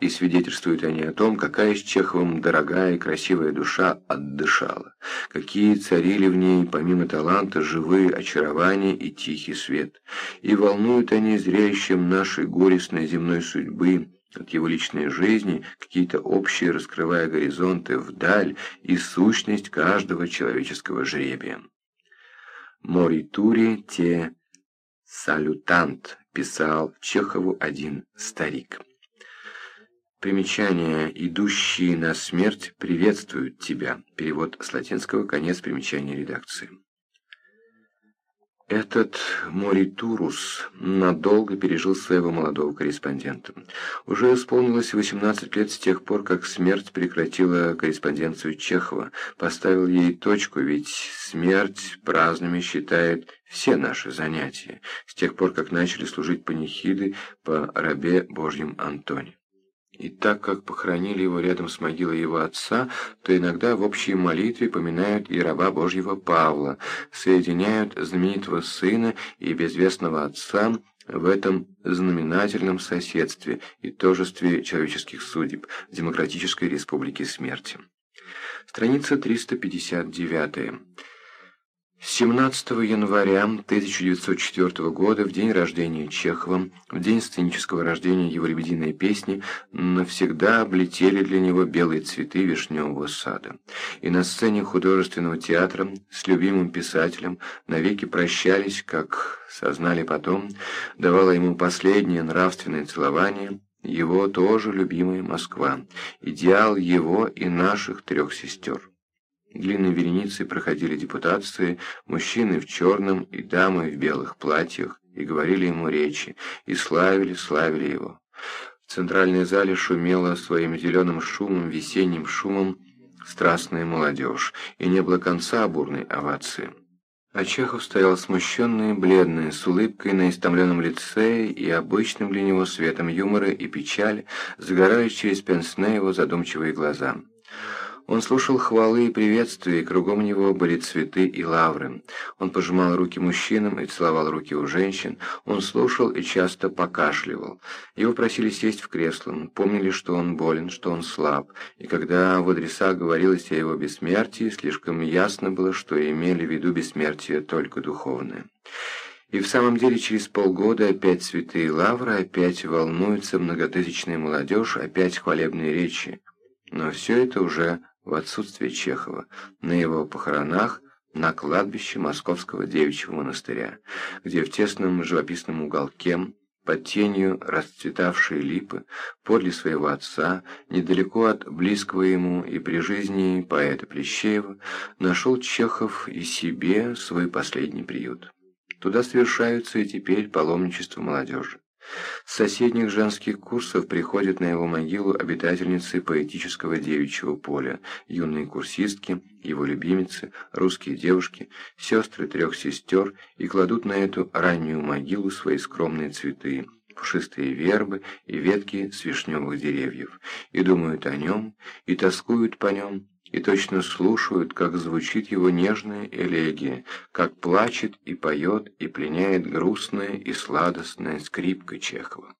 и свидетельствуют они о том, какая с Чеховым дорогая и красивая душа отдышала, какие царили в ней, помимо таланта, живые очарования и тихий свет, и волнуют они зрящим нашей горестной земной судьбы, от его личной жизни, какие-то общие, раскрывая горизонты вдаль и сущность каждого человеческого жребия. «Моритури те салютант», писал Чехову один старик. Примечание «Идущие на смерть приветствуют тебя». Перевод с латинского, конец примечания редакции. Этот Моритурус надолго пережил своего молодого корреспондента. Уже исполнилось 18 лет с тех пор, как смерть прекратила корреспонденцию Чехова, поставил ей точку, ведь смерть праздными считает все наши занятия, с тех пор, как начали служить панихиды по рабе Божьем Антоне. И так как похоронили его рядом с могилой его отца, то иногда в общей молитве поминают и раба Божьего Павла, соединяют знаменитого сына и безвестного отца в этом знаменательном соседстве и тожестве человеческих судеб Демократической Республике Смерти. Страница 359. 17 января 1904 года, в день рождения Чехова, в день сценического рождения его «Лебединой песни», навсегда облетели для него белые цветы вишневого сада. И на сцене художественного театра с любимым писателем навеки прощались, как сознали потом, давала ему последнее нравственное целование – его тоже любимая Москва, идеал его и наших трех сестер. Длинной вереницей проходили депутации, мужчины в черном и дамы в белых платьях, и говорили ему речи, и славили, славили его. В центральной зале шумела своим зеленым шумом, весенним шумом страстная молодежь, и не было конца бурной овации. А Чехов стоял смущенный бледный, с улыбкой на истомленном лице и обычным для него светом юмора и печали, загораясь через пенсне его задумчивые глаза. Он слушал хвалы и приветствия, и кругом него были цветы и лавры. Он пожимал руки мужчинам и целовал руки у женщин. Он слушал и часто покашливал. Его просили сесть в кресло, помнили, что он болен, что он слаб. И когда в адресах говорилось о его бессмертии, слишком ясно было, что имели в виду бессмертие только духовное. И в самом деле через полгода опять цветы и лавры, опять волнуется многотысячная молодежь, опять хвалебные речи. Но все это уже в отсутствие Чехова, на его похоронах на кладбище Московского девичьего монастыря, где в тесном живописном уголке, под тенью расцветавшей липы, подле своего отца, недалеко от близкого ему и при жизни поэта Плещеева, нашел Чехов и себе свой последний приют. Туда совершаются и теперь паломничество молодежи. С соседних женских курсов приходят на его могилу обитательницы поэтического девичьего поля, юные курсистки, его любимицы, русские девушки, сестры трех сестер и кладут на эту раннюю могилу свои скромные цветы, пушистые вербы и ветки с вишневых деревьев, и думают о нем, и тоскуют по нем, и точно слушают, как звучит его нежная элегия, как плачет и поет и пленяет грустная и сладостная скрипка Чехова.